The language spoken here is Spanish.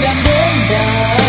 la pena